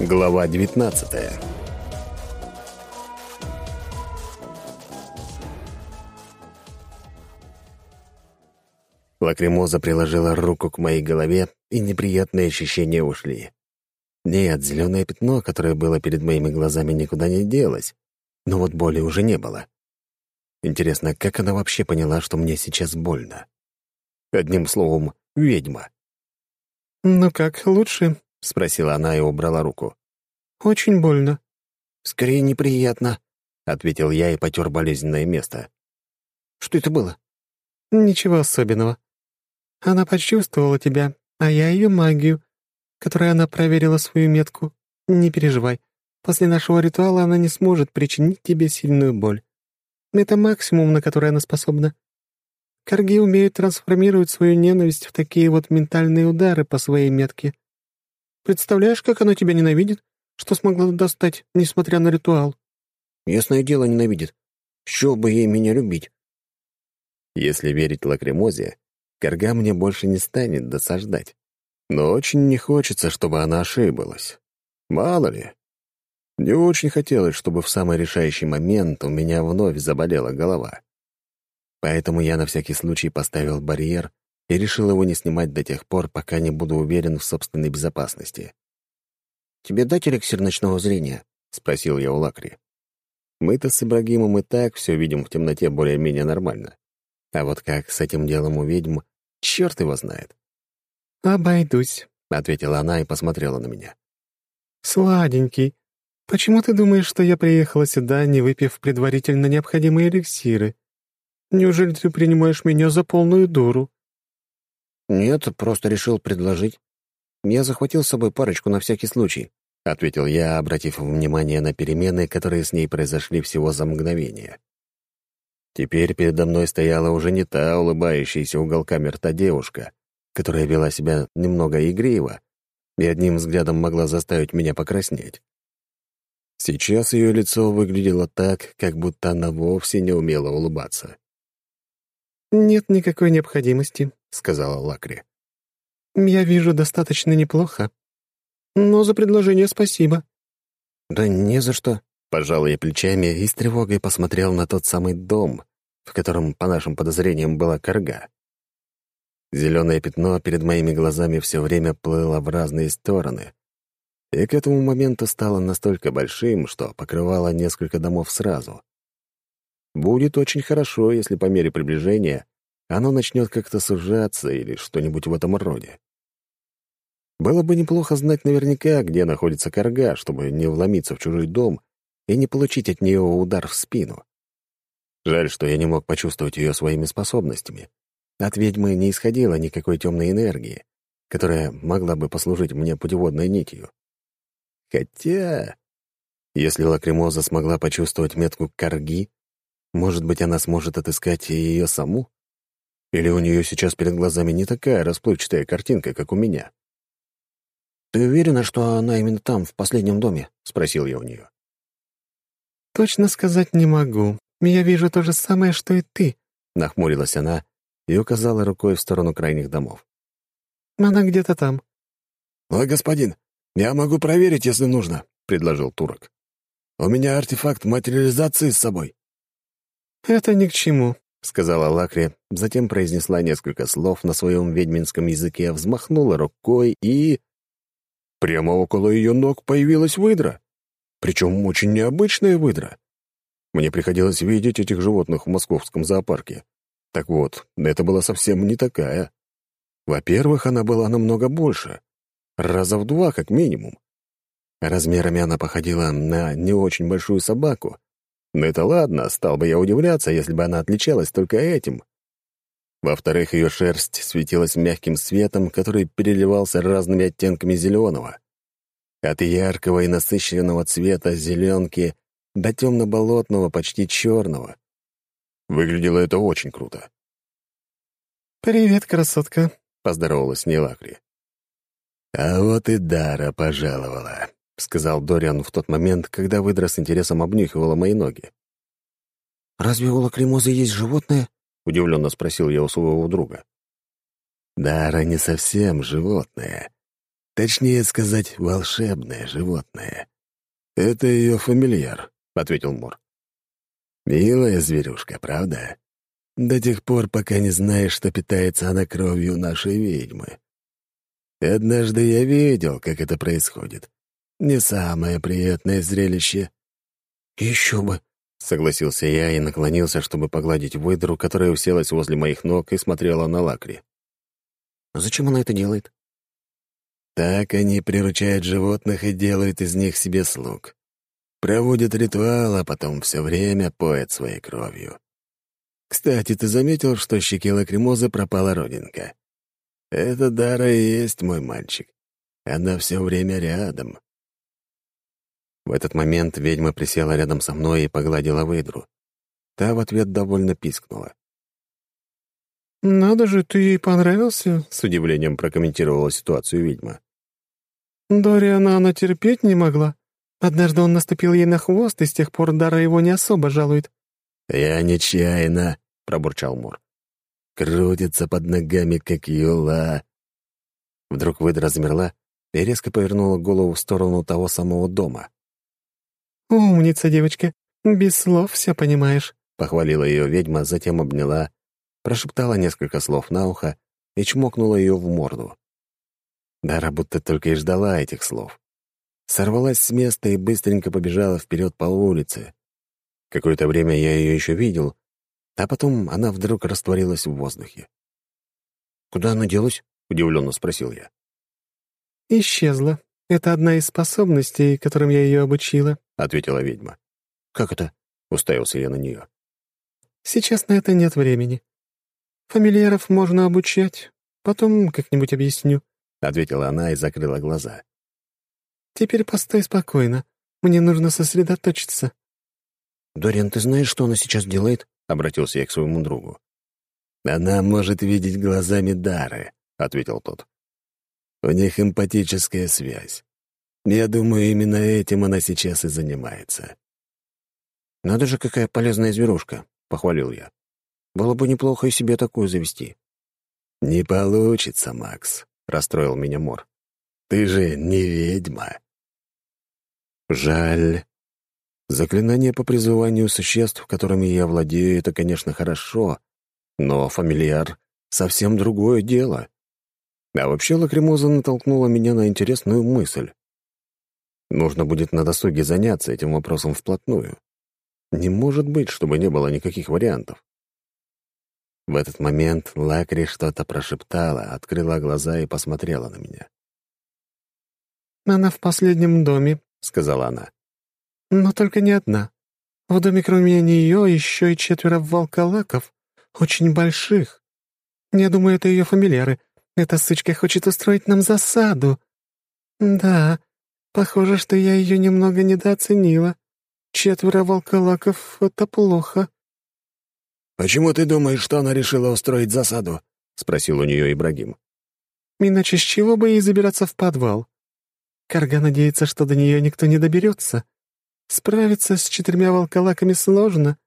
Глава 19 Лакримоза приложила руку к моей голове, и неприятные ощущения ушли. Нет, зеленое пятно, которое было перед моими глазами, никуда не делось, но вот боли уже не было. Интересно, как она вообще поняла, что мне сейчас больно? Одним словом, ведьма. «Ну как, лучше?» — спросила она и убрала руку. «Очень больно». «Скорее неприятно», — ответил я и потер болезненное место. «Что это было?» «Ничего особенного. Она почувствовала тебя, а я ее магию, которой она проверила свою метку. Не переживай. После нашего ритуала она не сможет причинить тебе сильную боль. Это максимум, на который она способна. Карги умеют трансформировать свою ненависть в такие вот ментальные удары по своей метке. Представляешь, как она тебя ненавидит, что смогла достать, несмотря на ритуал? Ясное дело, ненавидит. Что бы ей меня любить? Если верить Лакримозе, Карга мне больше не станет досаждать. Но очень не хочется, чтобы она ошиблась. Мало ли. Не очень хотелось, чтобы в самый решающий момент у меня вновь заболела голова. Поэтому я на всякий случай поставил барьер и решил его не снимать до тех пор, пока не буду уверен в собственной безопасности. «Тебе дать эликсир ночного зрения?» — спросил я у Лакри. Мы-то с Ибрагимом и так все видим в темноте более-менее нормально. А вот как с этим делом у ведьм, черт его знает. «Обойдусь», — ответила она и посмотрела на меня. «Сладенький, почему ты думаешь, что я приехала сюда, не выпив предварительно необходимые эликсиры? Неужели ты принимаешь меня за полную дуру?» «Нет, просто решил предложить. Я захватил с собой парочку на всякий случай», — ответил я, обратив внимание на перемены, которые с ней произошли всего за мгновение. Теперь передо мной стояла уже не та улыбающаяся уголками рта девушка, которая вела себя немного игриво и одним взглядом могла заставить меня покраснеть. Сейчас ее лицо выглядело так, как будто она вовсе не умела улыбаться. «Нет никакой необходимости», — сказала Лакри. «Я вижу достаточно неплохо. Но за предложение спасибо». «Да не за что», — пожал я плечами и с тревогой посмотрел на тот самый дом, в котором, по нашим подозрениям, была корга. Зеленое пятно перед моими глазами все время плыло в разные стороны, и к этому моменту стало настолько большим, что покрывало несколько домов сразу. Будет очень хорошо, если по мере приближения оно начнет как-то сужаться или что-нибудь в этом роде. Было бы неплохо знать наверняка, где находится корга, чтобы не вломиться в чужой дом и не получить от нее удар в спину. Жаль, что я не мог почувствовать ее своими способностями. От ведьмы не исходило никакой темной энергии, которая могла бы послужить мне путеводной нитью. Хотя, если Лакримоза смогла почувствовать метку корги, может быть, она сможет отыскать ее саму? Или у нее сейчас перед глазами не такая расплывчатая картинка, как у меня? «Ты уверена, что она именно там, в последнем доме?» — спросил я у нее. «Точно сказать не могу. Я вижу то же самое, что и ты», — нахмурилась она и указала рукой в сторону крайних домов. «Она где-то там». «Мой господин, я могу проверить, если нужно», — предложил турок. «У меня артефакт материализации с собой». «Это ни к чему», — сказала Лакри, затем произнесла несколько слов на своем ведьминском языке, взмахнула рукой и... Прямо около ее ног появилась выдра. Причем очень необычная выдра. Мне приходилось видеть этих животных в московском зоопарке. Так вот, это была совсем не такая. Во-первых, она была намного больше. Раза в два, как минимум. Размерами она походила на не очень большую собаку, но это ладно, стал бы я удивляться, если бы она отличалась только этим. Во-вторых, ее шерсть светилась мягким светом, который переливался разными оттенками зеленого. От яркого и насыщенного цвета зеленки до темно-болотного, почти черного. Выглядело это очень круто. «Привет, красотка», — поздоровалась Нелакри. «А вот и Дара пожаловала», — сказал Дориан в тот момент, когда выдра с интересом обнюхивала мои ноги. «Разве у лакримозы есть животное?» — удивленно спросил я у своего друга. «Дара не совсем животное. Точнее сказать, волшебное животное. Это ее фамильяр, — ответил Мор. Милая зверюшка, правда? До тех пор, пока не знаешь, что питается она кровью нашей ведьмы. Однажды я видел, как это происходит. Не самое приятное зрелище. «Еще бы», — согласился я и наклонился, чтобы погладить выдру, которая уселась возле моих ног и смотрела на лакри. «А зачем она это делает?» Так они приручают животных и делают из них себе слуг. Проводят ритуал, а потом все время поят своей кровью. Кстати, ты заметил, что щеки лакримозы пропала родинка? Это Дара и есть мой мальчик. Она все время рядом. В этот момент ведьма присела рядом со мной и погладила выдру. Та в ответ довольно пискнула. «Надо же, ты ей понравился?» — с удивлением прокомментировала ситуацию ведьма. Дориана она терпеть не могла. Однажды он наступил ей на хвост, и с тех пор Дара его не особо жалует. «Я нечаянно», — пробурчал Мур. «Крутится под ногами, как юла». Вдруг выдра замерла и резко повернула голову в сторону того самого дома. «Умница, девочка, без слов все понимаешь», — похвалила ее ведьма, затем обняла, прошептала несколько слов на ухо и чмокнула ее в морду. Дара будто только и ждала этих слов. Сорвалась с места и быстренько побежала вперед по улице. Какое-то время я ее еще видел, а потом она вдруг растворилась в воздухе. «Куда она делась?» — удивленно спросил я. «Исчезла. Это одна из способностей, которым я ее обучила», — ответила ведьма. «Как это?» — уставился я на нее. «Сейчас на это нет времени. Фамильяров можно обучать. Потом как-нибудь объясню», — ответила она и закрыла глаза. «Теперь постой спокойно. Мне нужно сосредоточиться». «Дориан, ты знаешь, что она сейчас делает?» — обратился я к своему другу. «Она может видеть глазами Дары», — ответил тот. У них эмпатическая связь. Я думаю, именно этим она сейчас и занимается. «Надо же, какая полезная зверушка», — похвалил я. «Было бы неплохо и себе такую завести». «Не получится, Макс», — расстроил меня Мор. «Ты же не ведьма». «Жаль. Заклинание по призыванию существ, которыми я владею, это, конечно, хорошо, но фамильяр — совсем другое дело. А вообще лакримоза натолкнула меня на интересную мысль. Нужно будет на досуге заняться этим вопросом вплотную. Не может быть, чтобы не было никаких вариантов. В этот момент Лакри что-то прошептала, открыла глаза и посмотрела на меня. «Она в последнем доме», — сказала она. «Но только не одна. В доме кроме нее еще и четверо волколаков, очень больших. Я думаю, это ее фамильяры, эта сучка хочет устроить нам засаду. Да, похоже, что я ее немного недооценила. Четверо волколаков — это плохо». «Почему ты думаешь, что она решила устроить засаду?» — спросил у нее Ибрагим. «Иначе с чего бы ей забираться в подвал? Карга надеется, что до нее никто не доберется. Справиться с четырьмя волколаками сложно.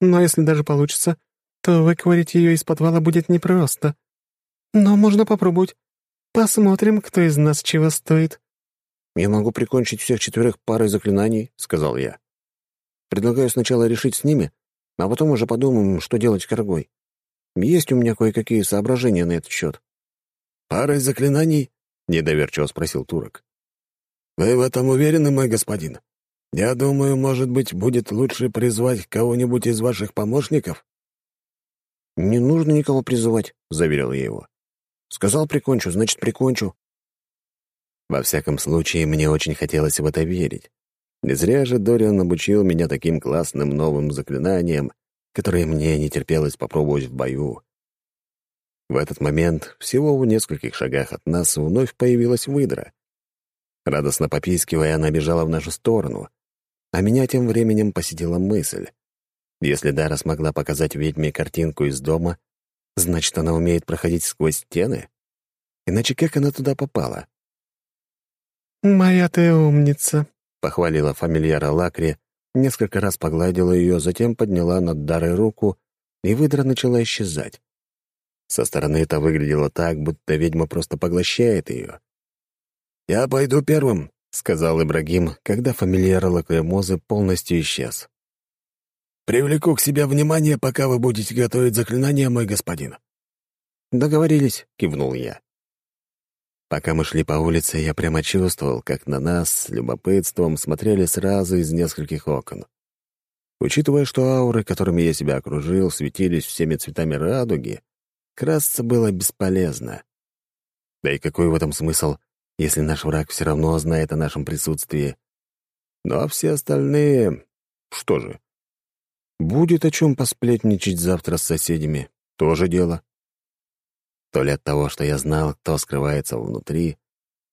Но если даже получится, то выковырить ее из подвала будет непросто. Но можно попробовать. Посмотрим, кто из нас чего стоит». «Я могу прикончить всех четверых парой заклинаний», — сказал я. «Предлагаю сначала решить с ними, а потом уже подумаем, что делать с коргой. Есть у меня кое-какие соображения на этот счет». «Парой заклинаний?» — недоверчиво спросил турок. «Вы в этом уверены, мой господин? Я думаю, может быть, будет лучше призвать кого-нибудь из ваших помощников?» «Не нужно никого призывать», — заверил я его. Сказал прикончу, значит, прикончу. Во всяком случае, мне очень хотелось в это верить. Не зря же Дориан обучил меня таким классным новым заклинаниям, которые мне не терпелось попробовать в бою. В этот момент, всего в нескольких шагах от нас, вновь появилась выдра. Радостно попискивая, она бежала в нашу сторону, а меня тем временем посетила мысль. Если Дара смогла показать ведьме картинку из дома, Значит, она умеет проходить сквозь стены? Иначе как она туда попала? «Моя ты умница», — похвалила фамильяра Лакри, несколько раз погладила ее, затем подняла над Дарой руку, и выдра начала исчезать. Со стороны это выглядело так, будто ведьма просто поглощает ее. «Я пойду первым», — сказал Ибрагим, когда фамильяр Лакремозы полностью исчез. «Привлеку к себе внимание, пока вы будете готовить заклинание, мой господин». «Договорились», — кивнул я. Пока мы шли по улице, я прямо чувствовал, как на нас с любопытством смотрели сразу из нескольких окон. Учитывая, что ауры, которыми я себя окружил, светились всеми цветами радуги, красться было бесполезно. Да и какой в этом смысл, если наш враг все равно знает о нашем присутствии? Ну а все остальные... Что же? Будет о чем посплетничать завтра с соседями. Тоже дело. То ли от того, что я знал, кто скрывается внутри,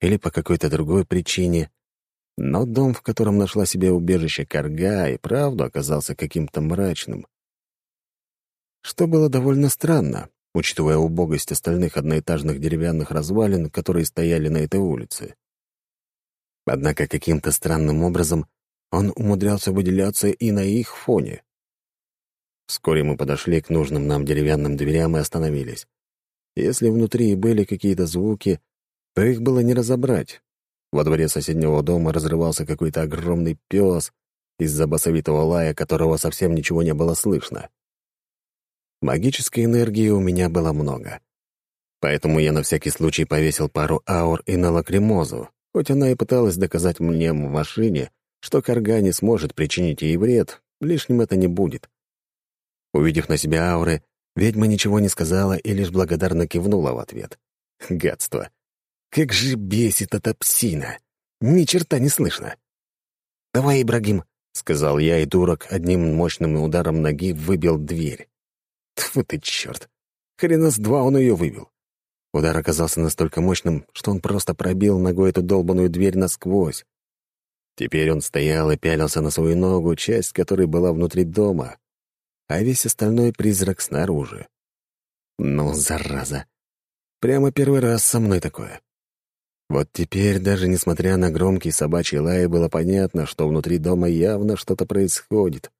или по какой-то другой причине, но дом, в котором нашла себе убежище корга, и правду оказался каким-то мрачным. Что было довольно странно, учитывая убогость остальных одноэтажных деревянных развалин, которые стояли на этой улице. Однако каким-то странным образом он умудрялся выделяться и на их фоне. Вскоре мы подошли к нужным нам деревянным дверям и остановились. Если внутри были какие-то звуки, то их было не разобрать. Во дворе соседнего дома разрывался какой-то огромный пес, из-за басовитого лая которого совсем ничего не было слышно. Магической энергии у меня было много. Поэтому я на всякий случай повесил пару аур и на лакримозу, хоть она и пыталась доказать мне в машине, что карга не сможет причинить ей вред, лишним это не будет. Увидев на себя ауры, Ведьма ничего не сказала и лишь благодарно кивнула в ответ. Гадство. Как же бесит эта псина. Ни черта не слышно. «Давай, Ибрагим», — сказал я, и дурак одним мощным ударом ноги выбил дверь. Тьфу ты, черт! Хрена с два он ее выбил. Удар оказался настолько мощным, что он просто пробил ногой эту долбаную дверь насквозь. Теперь он стоял и пялился на свою ногу, часть которой была внутри дома, а весь остальной призрак снаружи. Ну, зараза. Прямо первый раз со мной такое. Вот теперь, даже несмотря на громкий собачий лай, было понятно, что внутри дома явно что-то происходит.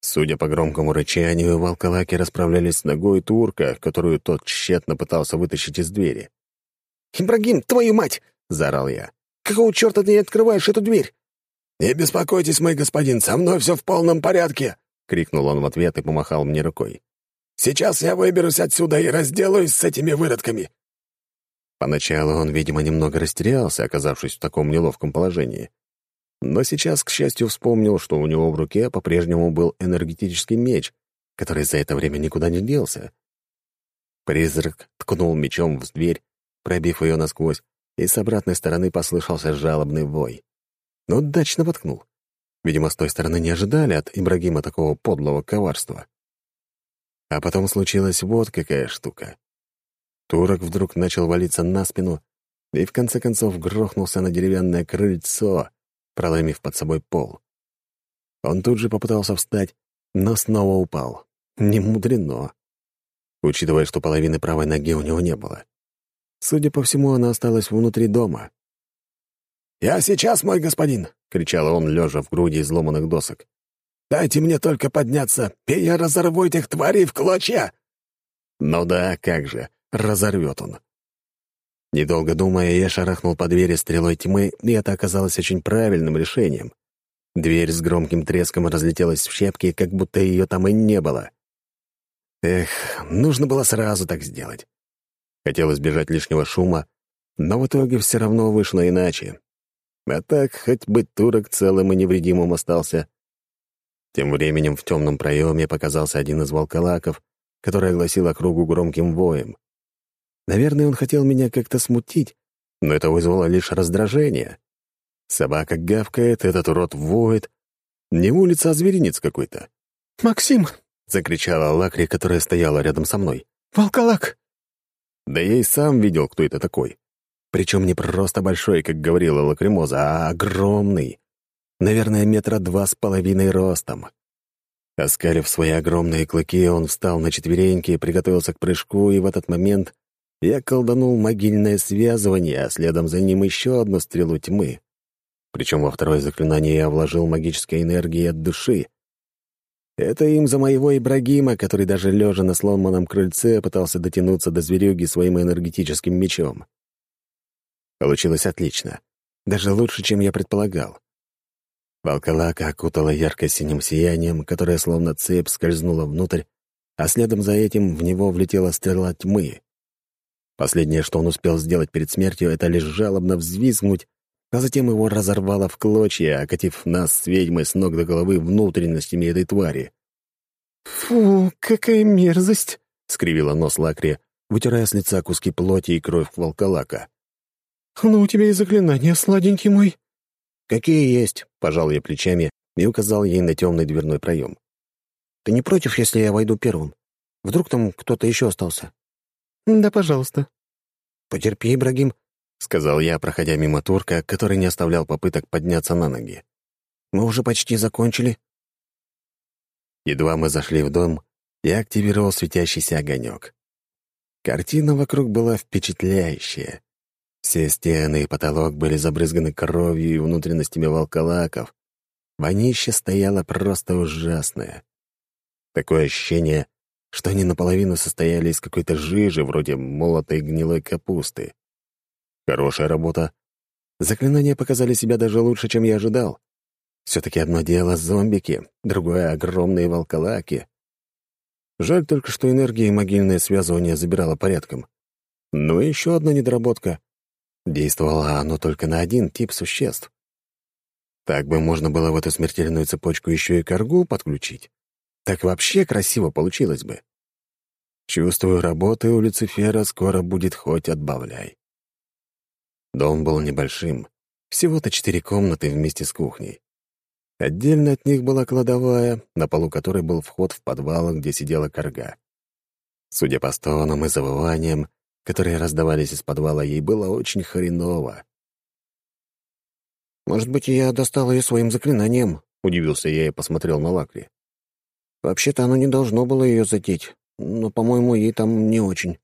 Судя по громкому рычанию, волколаки расправлялись с ногой турка, которую тот тщетно пытался вытащить из двери. «Ибрагим, твою мать!» — заорал я. «Какого черта ты не открываешь эту дверь?» «Не беспокойтесь, мой господин, со мной все в полном порядке!» Крикнул он в ответ и помахал мне рукой. «Сейчас я выберусь отсюда и разделаюсь с этими выродками!» Поначалу он, видимо, немного растерялся, оказавшись в таком неловком положении. Но сейчас, к счастью, вспомнил, что у него в руке по-прежнему был энергетический меч, который за это время никуда не делся. Призрак ткнул мечом в дверь, пробив ее насквозь, и с обратной стороны послышался жалобный вой. Но удачно воткнул. Видимо, с той стороны не ожидали от Ибрагима такого подлого коварства. А потом случилась вот какая штука. Турок вдруг начал валиться на спину и в конце концов грохнулся на деревянное крыльцо, проломив под собой пол. Он тут же попытался встать, но снова упал. Не мудрено. Учитывая, что половины правой ноги у него не было. Судя по всему, она осталась внутри дома. «Я сейчас, мой господин!» — кричал он, лежа в груди изломанных досок. «Дайте мне только подняться, и я разорву этих тварей в клочья!» Ну да, как же, разорвет он. Недолго думая, я шарахнул по двери стрелой тьмы, и это оказалось очень правильным решением. Дверь с громким треском разлетелась в щепки, как будто ее там и не было. Эх, нужно было сразу так сделать. Хотел избежать лишнего шума, но в итоге все равно вышло иначе. А так, хоть бы турок целым и невредимым остался. Тем временем в темном проеме показался один из волколаков, который огласил округу громким воем. Наверное, он хотел меня как-то смутить, но это вызвало лишь раздражение. Собака гавкает, этот урод воет. Не улица, а зверинец какой-то. «Максим!» — закричала Лакри, которая стояла рядом со мной. «Волколак!» Да я и сам видел, кто это такой. Причем не просто большой, как говорила Лакримоза, а огромный. Наверное, метра два с половиной ростом. Оскалив свои огромные клыки, он встал на четвереньки, приготовился к прыжку, и в этот момент я колданул могильное связывание, а следом за ним еще одну стрелу тьмы. Причем во второе заклинание я вложил магической энергией от души. Это им за моего Ибрагима, который даже лежа на сломанном крыльце пытался дотянуться до зверюги своим энергетическим мечом. Получилось отлично. Даже лучше, чем я предполагал. Волколака окутала ярко-синим сиянием, которое словно цепь скользнула внутрь, а следом за этим в него влетела стрела тьмы. Последнее, что он успел сделать перед смертью, это лишь жалобно взвизгнуть, а затем его разорвало в клочья, окатив нас с ведьмой с ног до головы внутренностями этой твари. «Фу, какая мерзость!» — скривила нос Лакри, вытирая с лица куски плоти и кровь волколака. «Ну, у тебя и заклинания, сладенький мой!» «Какие есть?» — пожал я плечами и указал ей на темный дверной проем. «Ты не против, если я войду первым? Вдруг там кто-то еще остался?» «Да, пожалуйста». «Потерпи, Ибрагим», — сказал я, проходя мимо турка, который не оставлял попыток подняться на ноги. «Мы уже почти закончили». Едва мы зашли в дом, я активировал светящийся огонек. Картина вокруг была впечатляющая. Все стены и потолок были забрызганы кровью и внутренностями волколаков. Вонище стояло просто ужасное. Такое ощущение, что они наполовину состояли из какой-то жижи, вроде молотой гнилой капусты. Хорошая работа. Заклинания показали себя даже лучше, чем я ожидал. Все-таки одно дело — зомбики, другое — огромные волколаки. Жаль только, что энергия и могильное связывание забирало порядком. Ну и еще одна недоработка. Действовало оно только на один тип существ. Так бы можно было в эту смертельную цепочку еще и коргу подключить. Так вообще красиво получилось бы. Чувствую, работы у Люцифера скоро будет хоть отбавляй. Дом был небольшим, всего-то четыре комнаты вместе с кухней. Отдельно от них была кладовая, на полу которой был вход в подвал, где сидела корга. Судя по стонам и завываниям, которые раздавались из подвала, ей было очень хреново. «Может быть, я достал ее своим заклинанием?» — удивился я и посмотрел на Лакри. Вообще-то оно не должно было ее задеть, но, по-моему, ей там не очень.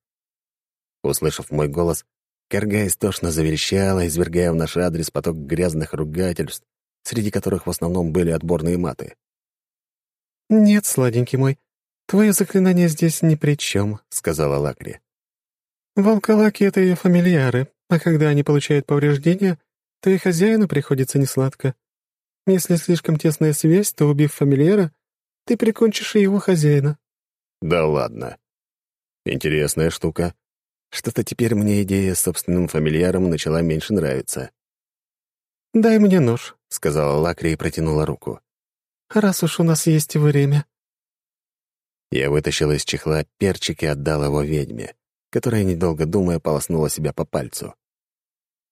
Услышав мой голос, Карга истошно заверещала, извергая в наш адрес поток грязных ругательств, среди которых в основном были отборные маты. «Нет, сладенький мой, твое заклинание здесь ни при чем», — сказала Лакри. «Волколаки — это ее фамильяры, а когда они получают повреждения, то и хозяину приходится несладко. Если слишком тесная связь, то, убив фамильяра, ты прикончишь и его хозяина». «Да ладно. Интересная штука. Что-то теперь мне идея с собственным фамильяром начала меньше нравиться». «Дай мне нож», — сказала Лакри и протянула руку. «Раз уж у нас есть время». Я вытащил из чехла перчик и отдал его ведьме, которая, недолго думая, полоснула себя по пальцу.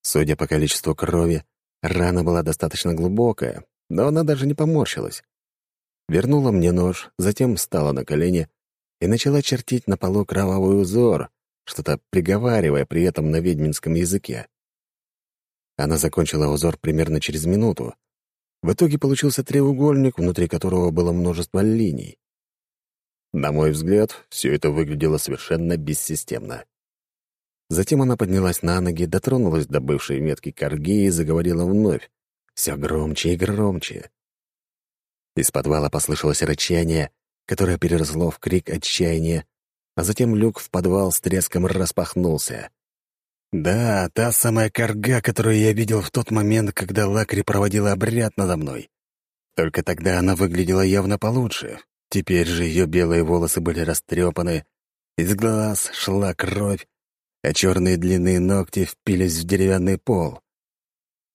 Судя по количеству крови, рана была достаточно глубокая, но она даже не поморщилась вернула мне нож, затем встала на колени и начала чертить на полу кровавый узор, что-то приговаривая при этом на ведьминском языке. Она закончила узор примерно через минуту. В итоге получился треугольник, внутри которого было множество линий. На мой взгляд, все это выглядело совершенно бессистемно. Затем она поднялась на ноги, дотронулась до бывшей метки корги и заговорила вновь, все громче и громче. Из подвала послышалось рычание, которое переросло в крик отчаяния, а затем люк в подвал с треском распахнулся. Да, та самая корга, которую я видел в тот момент, когда Лакри проводила обряд надо мной. Только тогда она выглядела явно получше. Теперь же ее белые волосы были растрепаны, из глаз шла кровь, а черные длинные ногти впились в деревянный пол.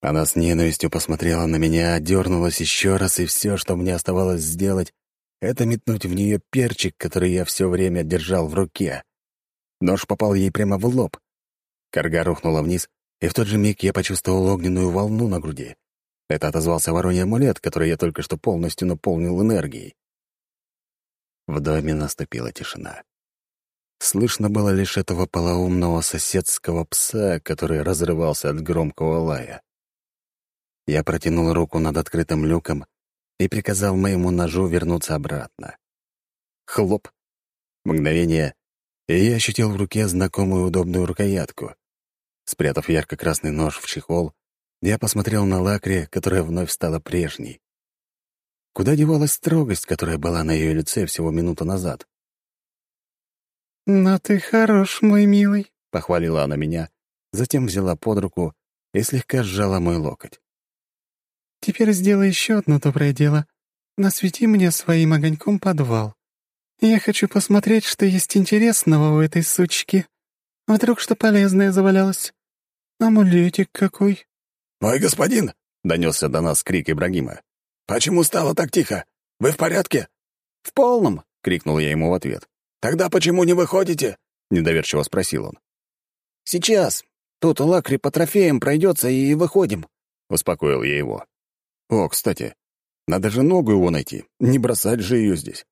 Она с ненавистью посмотрела на меня, дернулась еще раз, и все, что мне оставалось сделать, это метнуть в нее перчик, который я все время держал в руке. Нож попал ей прямо в лоб. Карга рухнула вниз, и в тот же миг я почувствовал огненную волну на груди. Это отозвался вороний амулет, который я только что полностью наполнил энергией. В доме наступила тишина. Слышно было лишь этого полоумного соседского пса, который разрывался от громкого лая. Я протянул руку над открытым люком и приказал моему ножу вернуться обратно. Хлоп! Мгновение, и я ощутил в руке знакомую удобную рукоятку. Спрятав ярко-красный нож в чехол, я посмотрел на Лакри, которая вновь стала прежней. Куда девалась строгость, которая была на ее лице всего минуту назад? «Но ты хорош, мой милый», — похвалила она меня, затем взяла под руку и слегка сжала мой локоть. «Теперь сделай еще одно доброе дело. Насвети мне своим огоньком подвал. Я хочу посмотреть, что есть интересного у этой сучки. Вдруг что полезное завалялось. Амулетик какой». «Мой господин!» — донесся до нас крик Ибрагима. «Почему стало так тихо? Вы в порядке?» «В полном!» — крикнул я ему в ответ. «Тогда почему не выходите?» — недоверчиво спросил он. «Сейчас. Тут Лакри по трофеям пройдется и выходим», — успокоил я его. «О, кстати, надо же ногу его найти, не бросать же ее здесь».